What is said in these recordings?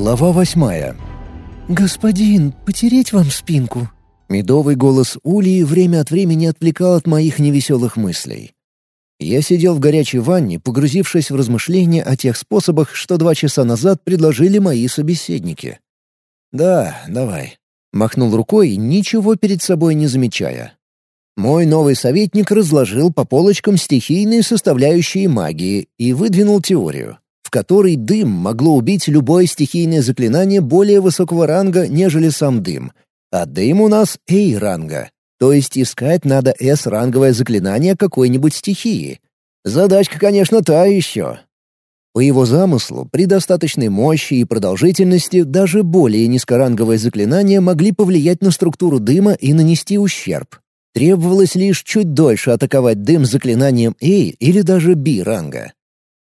Глава восьмая. «Господин, потереть вам спинку?» Медовый голос Улии время от времени отвлекал от моих невеселых мыслей. Я сидел в горячей ванне, погрузившись в размышления о тех способах, что два часа назад предложили мои собеседники. «Да, давай», — махнул рукой, ничего перед собой не замечая. Мой новый советник разложил по полочкам стихийные составляющие магии и выдвинул теорию, в которой дым могло убить любое стихийное заклинание более высокого ранга, нежели сам дым. А дым у нас A-ранга, то есть искать надо S-ранговое заклинание какой-нибудь стихии. Задачка, конечно, та еще. По его замыслу, при достаточной мощи и продолжительности даже более низкоранговые заклинания могли повлиять на структуру дыма и нанести ущерб. Требовалось лишь чуть дольше атаковать дым заклинанием A или даже B ранга.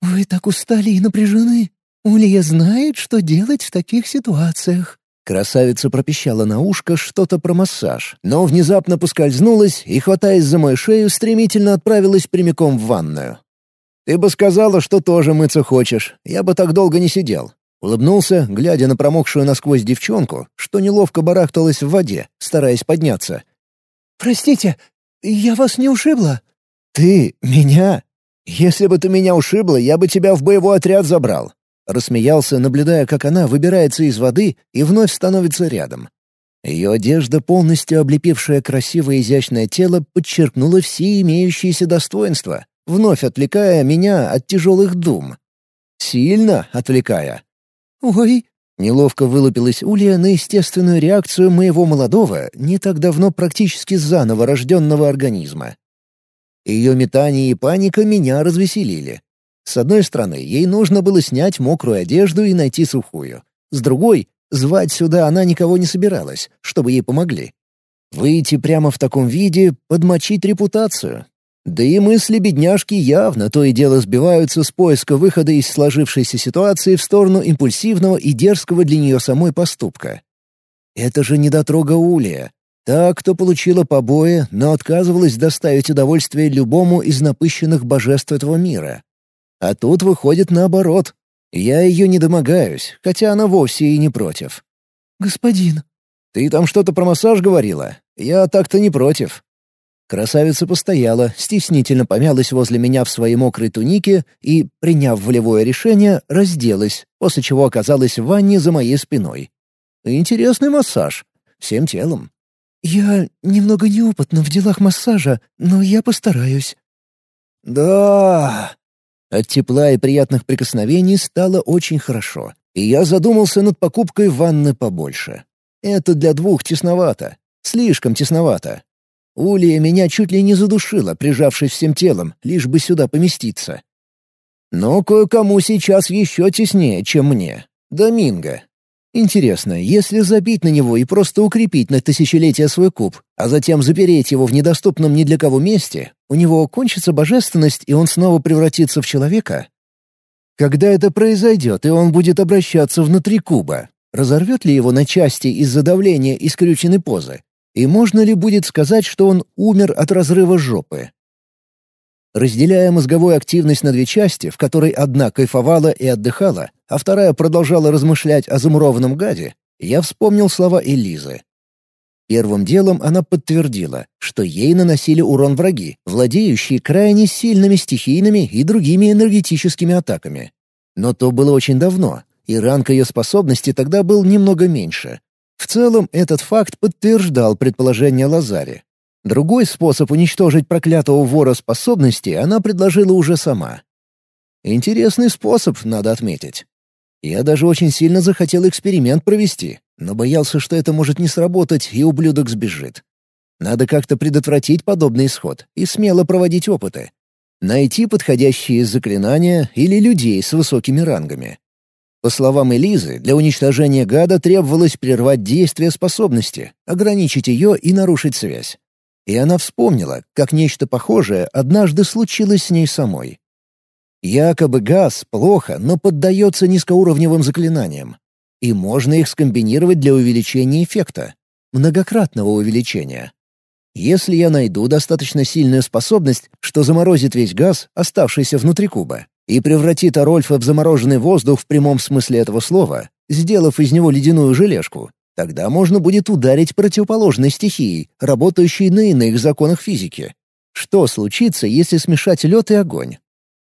«Вы так устали и напряжены. Улья знает, что делать в таких ситуациях». Красавица пропищала на ушко что-то про массаж, но внезапно поскользнулась и, хватаясь за мою шею, стремительно отправилась прямиком в ванную. «Ты бы сказала, что тоже мыться хочешь. Я бы так долго не сидел». Улыбнулся, глядя на промокшую насквозь девчонку, что неловко барахталась в воде, стараясь подняться. «Простите, я вас не ушибла?» «Ты? Меня? Если бы ты меня ушибла, я бы тебя в боевой отряд забрал». Рассмеялся, наблюдая, как она выбирается из воды и вновь становится рядом. Ее одежда, полностью облепившая красивое изящное тело, подчеркнула все имеющиеся достоинства, вновь отвлекая меня от тяжелых дум. Сильно отвлекая. «Ой!» Неловко вылупилась Улья на естественную реакцию моего молодого, не так давно практически заново рожденного организма. Ее метание и паника меня развеселили. С одной стороны, ей нужно было снять мокрую одежду и найти сухую. С другой, звать сюда она никого не собиралась, чтобы ей помогли. Выйти прямо в таком виде — подмочить репутацию. Да и мысли бедняжки явно то и дело сбиваются с поиска выхода из сложившейся ситуации в сторону импульсивного и дерзкого для нее самой поступка. Это же недотрога Улия. Та, кто получила побои, но отказывалась доставить удовольствие любому из напыщенных божеств этого мира. А тут выходит наоборот. Я ее не домогаюсь, хотя она вовсе и не против. «Господин...» «Ты там что-то про массаж говорила? Я так-то не против. Красавица постояла, стеснительно помялась возле меня в своей мокрой тунике и, приняв волевое решение, разделась, после чего оказалась в ванне за моей спиной. Интересный массаж. Всем телом. «Я немного неопытна в делах массажа, но я постараюсь». «Да...» От тепла и приятных прикосновений стало очень хорошо, и я задумался над покупкой ванны побольше. Это для двух тесновато. Слишком тесновато. Улия меня чуть ли не задушила, прижавшись всем телом, лишь бы сюда поместиться. Но кое-кому сейчас еще теснее, чем мне. Доминго. Интересно, если забить на него и просто укрепить на тысячелетие свой куб, а затем запереть его в недоступном ни для кого месте, у него кончится божественность, и он снова превратится в человека? Когда это произойдет, и он будет обращаться внутри куба, разорвет ли его на части из-за давления и скрюченной позы? И можно ли будет сказать, что он умер от разрыва жопы? Разделяя мозговую активность на две части, в которой одна кайфовала и отдыхала, а вторая продолжала размышлять о замурованном гаде, я вспомнил слова Элизы. Первым делом она подтвердила, что ей наносили урон враги, владеющие крайне сильными стихийными и другими энергетическими атаками. Но то было очень давно, и ранг ее способности тогда был немного меньше, в целом, этот факт подтверждал предположение Лазари. Другой способ уничтожить проклятого вора способности она предложила уже сама. Интересный способ, надо отметить. Я даже очень сильно захотел эксперимент провести, но боялся, что это может не сработать, и ублюдок сбежит. Надо как-то предотвратить подобный исход и смело проводить опыты. Найти подходящие заклинания или людей с высокими рангами. По словам Элизы, для уничтожения гада требовалось прервать действие способности, ограничить ее и нарушить связь. И она вспомнила, как нечто похожее однажды случилось с ней самой. Якобы газ плохо, но поддается низкоуровневым заклинаниям. И можно их скомбинировать для увеличения эффекта. Многократного увеличения. Если я найду достаточно сильную способность, что заморозит весь газ, оставшийся внутри куба, и превратит Арольфа в замороженный воздух в прямом смысле этого слова, сделав из него ледяную желешку, тогда можно будет ударить противоположной стихией, работающей на иных законах физики. Что случится, если смешать лед и огонь?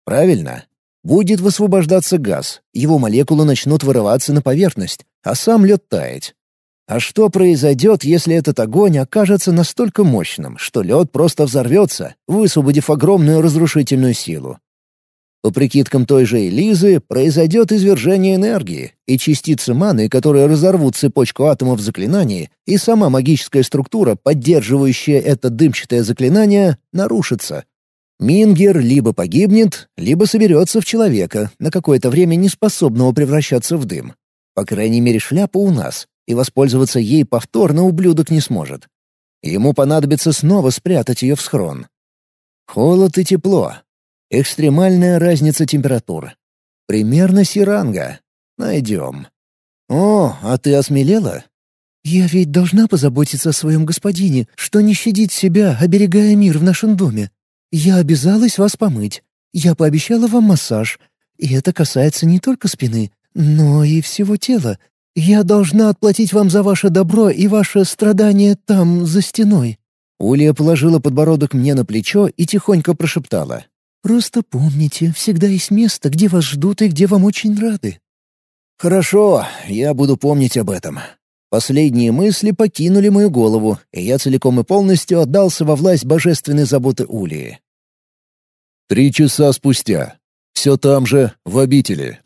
Правильно. Будет высвобождаться газ, его молекулы начнут вырываться на поверхность, а сам лед таять. А что произойдет, если этот огонь окажется настолько мощным, что лед просто взорвется, высвободив огромную разрушительную силу? По прикидкам той же Элизы, произойдет извержение энергии, и частицы маны, которые разорвут цепочку атомов в заклинании, и сама магическая структура, поддерживающая это дымчатое заклинание, нарушится. Мингер либо погибнет, либо соберется в человека, на какое-то время не способного превращаться в дым. По крайней мере, шляпа у нас, и воспользоваться ей повторно ублюдок не сможет. Ему понадобится снова спрятать ее в схрон. Холод и тепло. Экстремальная разница температур. Примерно сиранга. Найдем. О, а ты осмелела? Я ведь должна позаботиться о своем господине, что не щадит себя, оберегая мир в нашем доме. Я обязалась вас помыть. Я пообещала вам массаж. И это касается не только спины, но и всего тела. «Я должна отплатить вам за ваше добро и ваше страдание там, за стеной». Улия положила подбородок мне на плечо и тихонько прошептала. «Просто помните, всегда есть место, где вас ждут и где вам очень рады». «Хорошо, я буду помнить об этом». Последние мысли покинули мою голову, и я целиком и полностью отдался во власть божественной заботы Улии. Три часа спустя. Все там же, в обители.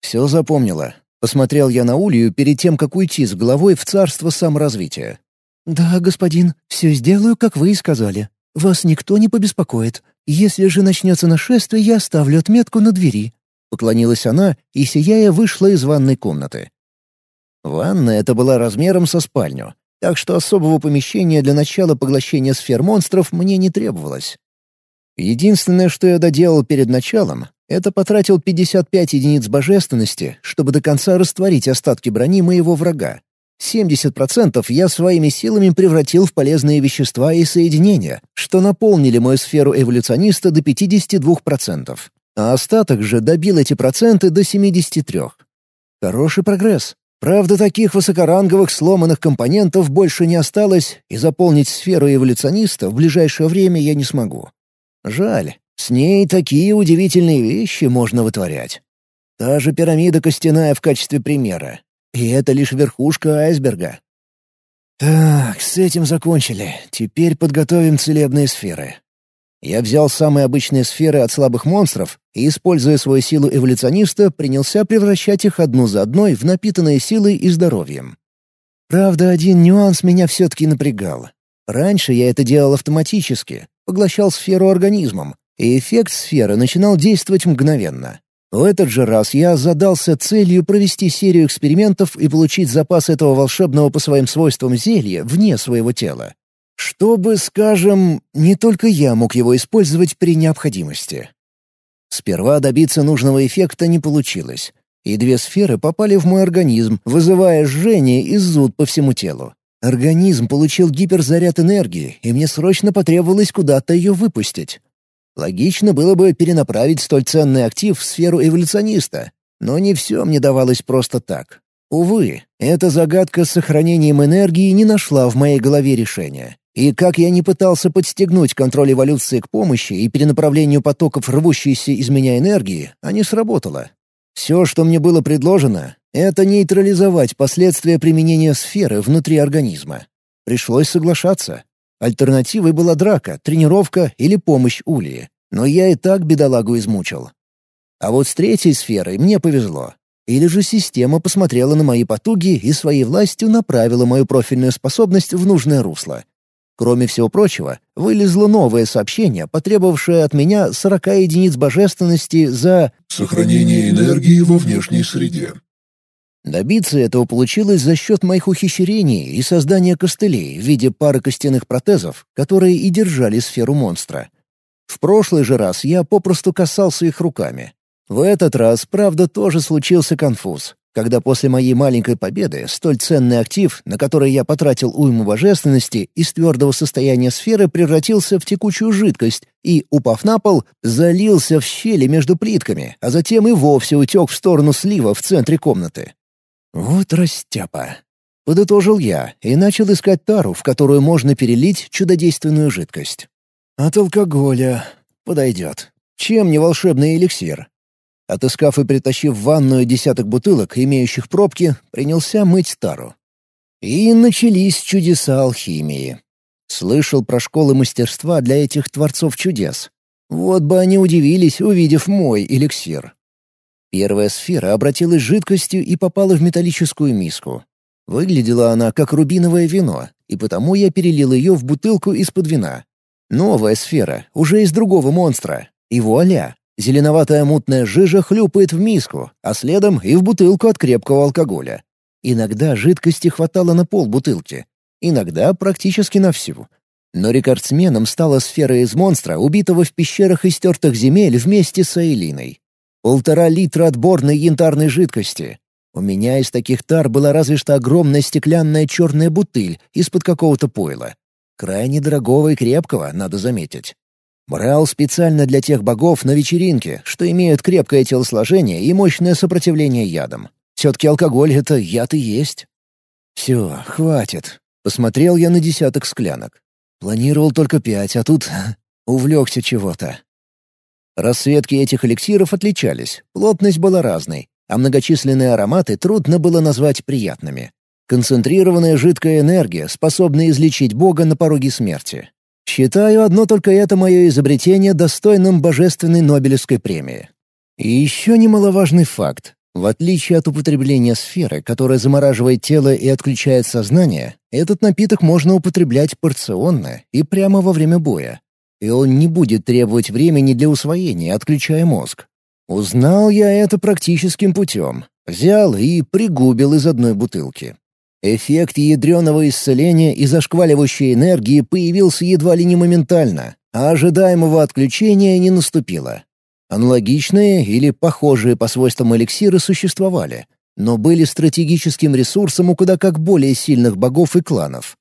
Все запомнила. Посмотрел я на Улью перед тем, как уйти с головой в царство саморазвития. «Да, господин, все сделаю, как вы и сказали. Вас никто не побеспокоит. Если же начнется нашествие, я оставлю отметку на двери». Поклонилась она и, сияя, вышла из ванной комнаты. Ванна эта была размером со спальню, так что особого помещения для начала поглощения сфер монстров мне не требовалось. Единственное, что я доделал перед началом, это потратил 55 единиц божественности, чтобы до конца растворить остатки брони моего врага. 70% я своими силами превратил в полезные вещества и соединения, что наполнили мою сферу эволюциониста до 52%, а остаток же добил эти проценты до 73%. Хороший прогресс. Правда, таких высокоранговых сломанных компонентов больше не осталось, и заполнить сферу эволюциониста в ближайшее время я не смогу. Жаль, с ней такие удивительные вещи можно вытворять. Та же пирамида костяная в качестве примера. И это лишь верхушка айсберга. Так, с этим закончили. Теперь подготовим целебные сферы. Я взял самые обычные сферы от слабых монстров и, используя свою силу эволюциониста, принялся превращать их одну за одной в напитанные силой и здоровьем. Правда, один нюанс меня все-таки напрягал. Раньше я это делал автоматически, поглощал сферу организмом, и эффект сферы начинал действовать мгновенно. В этот же раз я задался целью провести серию экспериментов и получить запас этого волшебного по своим свойствам зелья вне своего тела. Чтобы, скажем, не только я мог его использовать при необходимости. Сперва добиться нужного эффекта не получилось, и две сферы попали в мой организм, вызывая жжение и зуд по всему телу. Организм получил гиперзаряд энергии, и мне срочно потребовалось куда-то ее выпустить. Логично было бы перенаправить столь ценный актив в сферу эволюциониста, но не все мне давалось просто так. Увы, эта загадка с сохранением энергии не нашла в моей голове решения. И как я не пытался подстегнуть контроль эволюции к помощи и перенаправлению потоков рвущейся из меня энергии, а не сработало. Все, что мне было предложено, это нейтрализовать последствия применения сферы внутри организма. Пришлось соглашаться. Альтернативой была драка, тренировка или помощь Улии. Но я и так бедолагу измучил. А вот с третьей сферой мне повезло. Или же система посмотрела на мои потуги и своей властью направила мою профильную способность в нужное русло. Кроме всего прочего, вылезло новое сообщение, потребовавшее от меня 40 единиц божественности за «Сохранение энергии во внешней среде». Добиться этого получилось за счет моих ухищрений и создания костылей в виде пары костяных протезов, которые и держали сферу монстра. В прошлый же раз я попросту касался их руками. В этот раз, правда, тоже случился конфуз, когда после моей маленькой победы столь ценный актив, на который я потратил уйму божественности, из твердого состояния сферы превратился в текучую жидкость и, упав на пол, залился в щели между плитками, а затем и вовсе утек в сторону слива в центре комнаты. Вот растяпа. Подытожил я и начал искать тару, в которую можно перелить чудодейственную жидкость. От алкоголя подойдет. Чем не волшебный эликсир? Отыскав и притащив в ванную десяток бутылок, имеющих пробки, принялся мыть тару. И начались чудеса алхимии. Слышал про школы мастерства для этих творцов чудес. Вот бы они удивились, увидев мой эликсир. Первая сфера обратилась жидкостью и попала в металлическую миску. Выглядела она как рубиновое вино, и потому я перелил ее в бутылку из-под вина. Новая сфера, уже из другого монстра. И вуаля! Зеленоватая мутная жижа хлюпает в миску, а следом и в бутылку от крепкого алкоголя. Иногда жидкости хватало на пол бутылки, иногда практически на всю. Но рекордсменом стала сфера из монстра, убитого в пещерах истертых земель вместе с Эйлиной. Полтора литра отборной янтарной жидкости. У меня из таких тар была разве что огромная стеклянная черная бутыль из-под какого-то пойла. Крайне дорогого и крепкого, надо заметить. Брал специально для тех богов на вечеринке, что имеют крепкое телосложение и мощное сопротивление ядам. Все-таки алкоголь — это яд и есть. Все, хватит. Посмотрел я на десяток склянок. Планировал только пять, а тут увлекся чего-то. Расцветки этих эликсиров отличались, плотность была разной, а многочисленные ароматы трудно было назвать приятными. Концентрированная жидкая энергия, способная излечить Бога на пороге смерти. Считаю одно только это мое изобретение достойным божественной Нобелевской премии. И еще немаловажный факт. В отличие от употребления сферы, которая замораживает тело и отключает сознание, этот напиток можно употреблять порционно и прямо во время боя и он не будет требовать времени для усвоения, отключая мозг. Узнал я это практическим путем. Взял и пригубил из одной бутылки. Эффект ядреного исцеления и зашкваливающей энергии появился едва ли не моментально, а ожидаемого отключения не наступило. Аналогичные или похожие по свойствам эликсиры существовали, но были стратегическим ресурсом у куда как более сильных богов и кланов.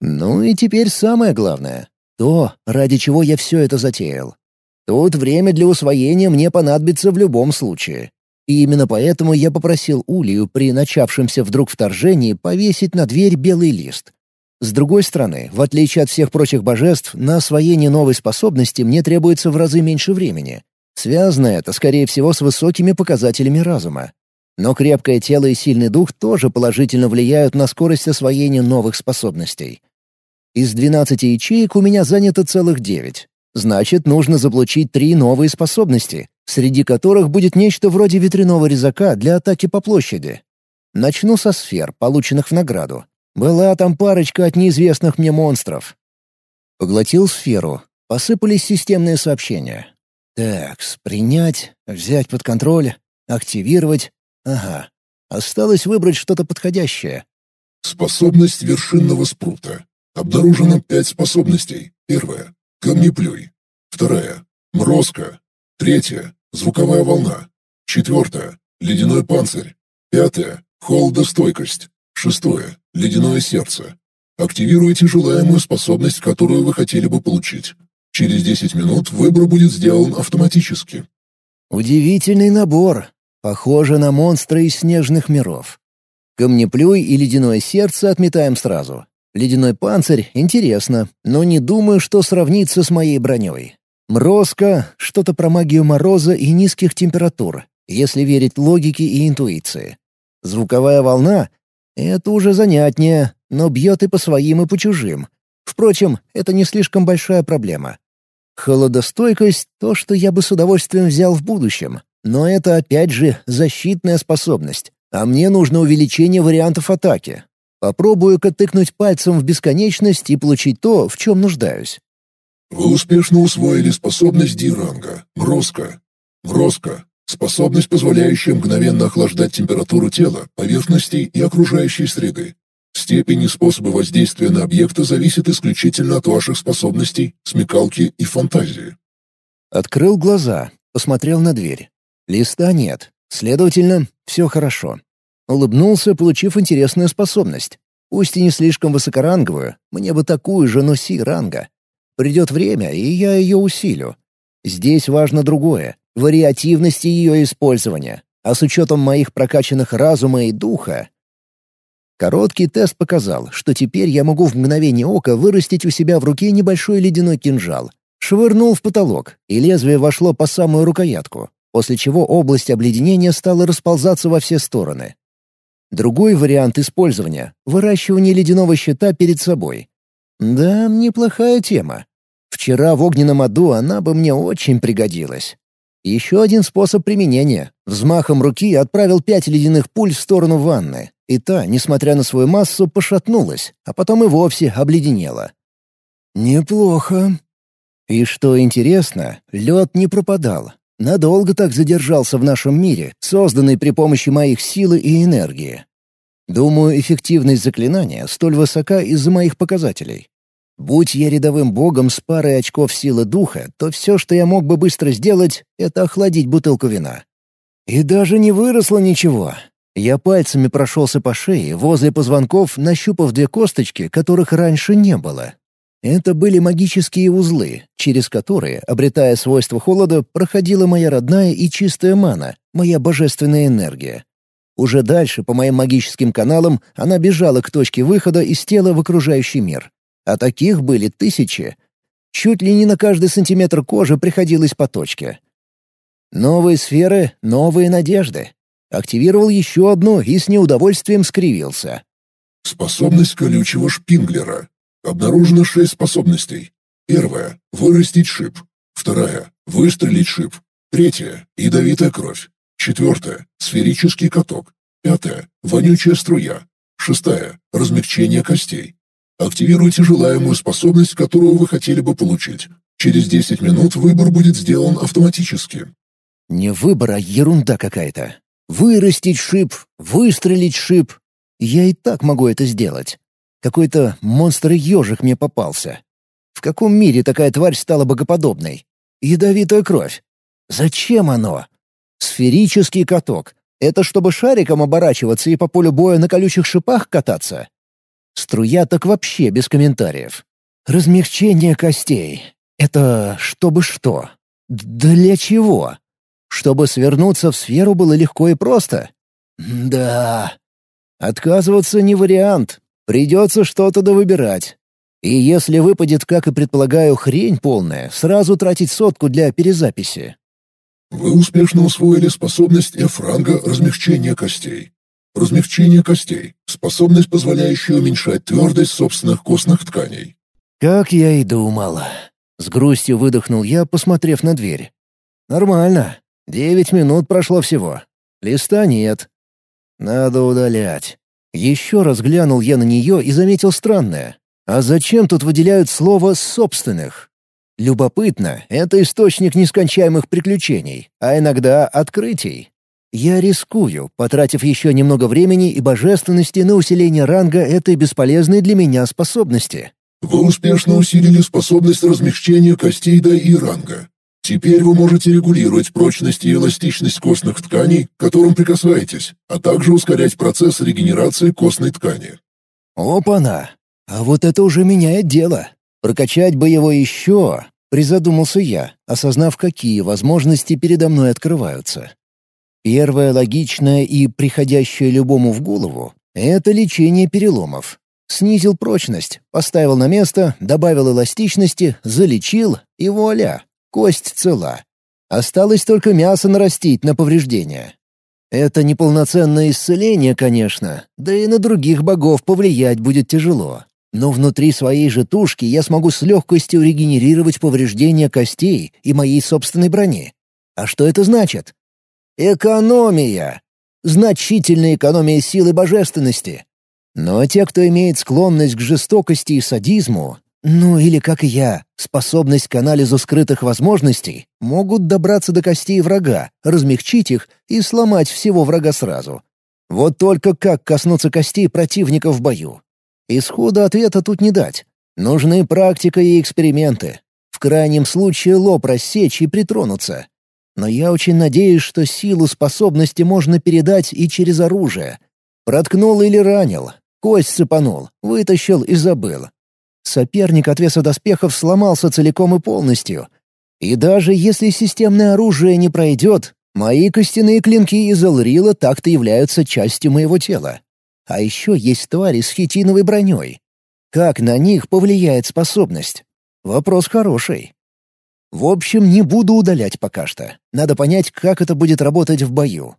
Ну и теперь самое главное. То, ради чего я все это затеял. Тут время для усвоения мне понадобится в любом случае. И именно поэтому я попросил Улию при начавшемся вдруг вторжении повесить на дверь белый лист. С другой стороны, в отличие от всех прочих божеств, на освоение новой способности мне требуется в разы меньше времени. Связано это, скорее всего, с высокими показателями разума. Но крепкое тело и сильный дух тоже положительно влияют на скорость освоения новых способностей. Из 12 ячеек у меня занято целых 9. Значит, нужно заполучить три новые способности, среди которых будет нечто вроде ветряного резака для атаки по площади. Начну со сфер, полученных в награду. Была там парочка от неизвестных мне монстров. Поглотил сферу. Посыпались системные сообщения. Так, принять, взять под контроль, активировать. Ага. Осталось выбрать что-то подходящее. Способность вершинного спрута. Обнаружено пять способностей. Первая — камнеплюй. Вторая — морозка. Третья — звуковая волна. Четвертая — ледяной панцирь. Пятая — холодостойкость. Шестое — ледяное сердце. Активируйте желаемую способность, которую вы хотели бы получить. Через 10 минут выбор будет сделан автоматически. Удивительный набор. Похоже на монстры из снежных миров. Камнеплюй и ледяное сердце отметаем сразу. Ледяной панцирь — интересно, но не думаю, что сравнится с моей броней. Мрозка — что-то про магию мороза и низких температур, если верить логике и интуиции. Звуковая волна — это уже занятнее, но бьет и по своим, и по чужим. Впрочем, это не слишком большая проблема. Холодостойкость — то, что я бы с удовольствием взял в будущем. Но это опять же защитная способность, а мне нужно увеличение вариантов атаки. Попробую-ка тыкнуть пальцем в бесконечность и получить то, в чем нуждаюсь. Вы успешно усвоили способность Ди-ранга — Мрозка. Мрозка — способность, позволяющая мгновенно охлаждать температуру тела, поверхностей и окружающей среды. Степень и способы воздействия на объекты зависят исключительно от ваших способностей, смекалки и фантазии. Открыл глаза, посмотрел на дверь. Листа нет, следовательно, все хорошо. Улыбнулся, получив интересную способность. Пусть и не слишком высокоранговую, мне бы такую же, но си-ранга. Придет время, и я ее усилю. Здесь важно другое — вариативность ее использования. а с учетом моих прокачанных разума и духа... Короткий тест показал, что теперь я могу в мгновение ока вырастить у себя в руке небольшой ледяной кинжал. Швырнул в потолок, и лезвие вошло по самую рукоятку, после чего область обледенения стала расползаться во все стороны. Другой вариант использования — выращивание ледяного щита перед собой. Да, неплохая тема. Вчера в огненном аду она бы мне очень пригодилась. Еще один способ применения. Взмахом руки отправил пять ледяных пуль в сторону ванны, и та, несмотря на свою массу, пошатнулась, а потом и вовсе обледенела. Неплохо. И что интересно, лед не пропадал, Надолго так задержался в нашем мире, созданный при помощи моих силы и энергии. Думаю, эффективность заклинания столь высока из-за моих показателей. Будь я рядовым богом с парой очков силы духа, то все, что я мог бы быстро сделать, — это охладить бутылку вина. И даже не выросло ничего. Я пальцами прошелся по шее, возле позвонков, нащупав две косточки, которых раньше не было. Это были магические узлы, через которые, обретая свойства холода, проходила моя родная и чистая мана, моя божественная энергия. Уже дальше, по моим магическим каналам, она бежала к точке выхода из тела в окружающий мир. А таких были тысячи. Чуть ли не на каждый сантиметр кожи приходилось по точке. Новые сферы, новые надежды. Активировал еще одну и с неудовольствием скривился. Способность колючего шпинглера. Обнаружено шесть способностей. Первая — вырастить шип. Вторая — выстрелить шип. Третья — ядовитая кровь. Четвертая — сферический каток. Пятая — вонючая струя. Шестая — размягчение костей. Активируйте желаемую способность, которую вы хотели бы получить. Через 10 минут выбор будет сделан автоматически. Не выбор, а ерунда какая-то. Вырастить шип, выстрелить шип. Я и так могу это сделать. Какой-то монстр-ежик мне попался. В каком мире такая тварь стала богоподобной? Ядовитая кровь. Зачем оно? Сферический каток. Это чтобы шариком оборачиваться и по полю боя на колючих шипах кататься? Струя так вообще без комментариев. Размягчение костей. Это чтобы что? Для чего? Чтобы свернуться в сферу было легко и просто? Да. Отказываться не вариант. Придется что-то довыбирать. И если выпадет, как и предполагаю, хрень полная, сразу тратить сотку для перезаписи. Вы успешно усвоили способность F-ранга размягчения костей. Размягчение костей — способность, позволяющая уменьшать твердость собственных костных тканей. Как я и думал. С грустью выдохнул я, посмотрев на дверь. Нормально. Девять минут прошло всего. Листа нет. Надо удалять. Еще раз глянул я на нее и заметил странное. А зачем тут выделяют слово «собственных»? Любопытно, это источник нескончаемых приключений, а иногда открытий. Я рискую, потратив еще немного времени и божественности на усиление ранга этой бесполезной для меня способности. Вы успешно усилили способность размягчения костей до И ранга. Теперь вы можете регулировать прочность и эластичность костных тканей, к которым прикасаетесь, а также ускорять процесс регенерации костной ткани. Опа-на! А вот это уже меняет дело. Прокачать бы его еще, призадумался я, осознав, какие возможности передо мной открываются. Первое логичное и приходящее любому в голову — это лечение переломов. Снизил прочность, поставил на место, добавил эластичности, залечил — и вуаля! Кость цела. Осталось только мясо нарастить на повреждения. Это неполноценное исцеление, конечно, да и на других богов повлиять будет тяжело. Но внутри своей же тушки я смогу с легкостью регенерировать повреждения костей и моей собственной брони. А что это значит? Экономия! Значительная экономия силы божественности. Но те, кто имеет склонность к жестокости и садизму, ну или, как и я, способность к анализу скрытых возможностей, могут добраться до костей врага, размягчить их и сломать всего врага сразу. Вот только как коснуться костей противника в бою? Исхода ответа тут не дать. Нужны практика и эксперименты. В крайнем случае лоб рассечь и притронуться. Но я очень надеюсь, что силу способности можно передать и через оружие. Проткнул или ранил, кость цепанул, вытащил и забыл. Соперник от веса доспехов сломался целиком и полностью. И даже если системное оружие не пройдет, Мои костяные клинки из Элрила так-то являются частью моего тела. А еще есть твари с хитиновой броней. Как на них повлияет способность? Вопрос хороший. В общем, не буду удалять пока что. Надо понять, как это будет работать в бою.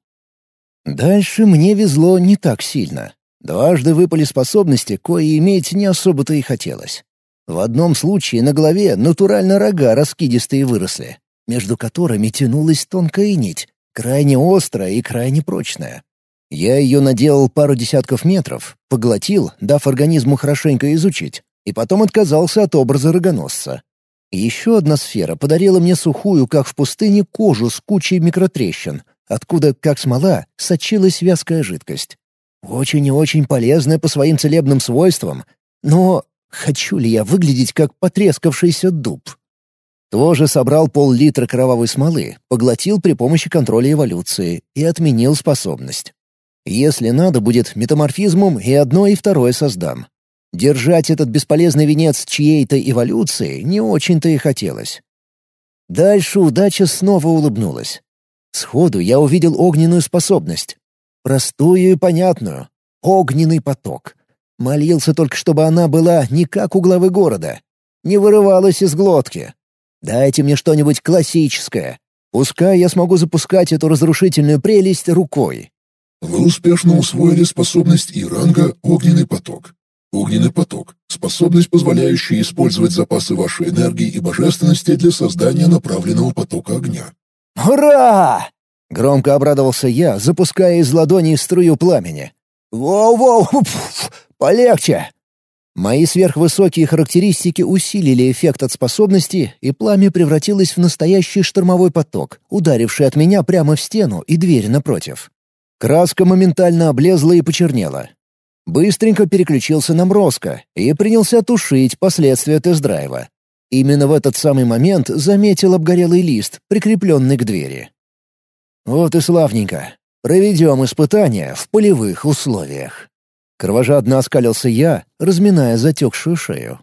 Дальше мне везло не так сильно. Дважды выпали способности, кои иметь не особо-то и хотелось. В одном случае на голове натурально рога раскидистые выросли между которыми тянулась тонкая нить, крайне острая и крайне прочная. Я ее наделал пару десятков метров, поглотил, дав организму хорошенько изучить, и потом отказался от образа рогоносца. Еще одна сфера подарила мне сухую, как в пустыне, кожу с кучей микротрещин, откуда, как смола, сочилась вязкая жидкость. Очень и очень полезная по своим целебным свойствам, но хочу ли я выглядеть как потрескавшийся дуб? Тоже собрал пол-литра кровавой смолы, поглотил при помощи контроля эволюции и отменил способность. Если надо будет, метаморфизмом и одно, и второе создам. Держать этот бесполезный венец чьей-то эволюции не очень-то и хотелось. Дальше удача снова улыбнулась. Сходу я увидел огненную способность. Простую и понятную. Огненный поток. Молился только, чтобы она была не как у главы города. Не вырывалась из глотки. Дайте мне что-нибудь классическое. Пускай я смогу запускать эту разрушительную прелесть рукой. Вы успешно усвоили способность Иранга «Огненный поток». Огненный поток — способность, позволяющая использовать запасы вашей энергии и божественности для создания направленного потока огня. «Ура!» — громко обрадовался я, запуская из ладони струю пламени. «Воу-воу! Полегче!» Мои сверхвысокие характеристики усилили эффект от способности, и пламя превратилось в настоящий штормовой поток, ударивший от меня прямо в стену и дверь напротив. Краска моментально облезла и почернела. Быстренько переключился на Мрозко и принялся тушить последствия тест-драйва. Именно в этот самый момент заметил обгорелый лист, прикрепленный к двери. Вот и славненько. Проведем испытания в полевых условиях. Кровожадно оскалился я, разминая затекшую шею.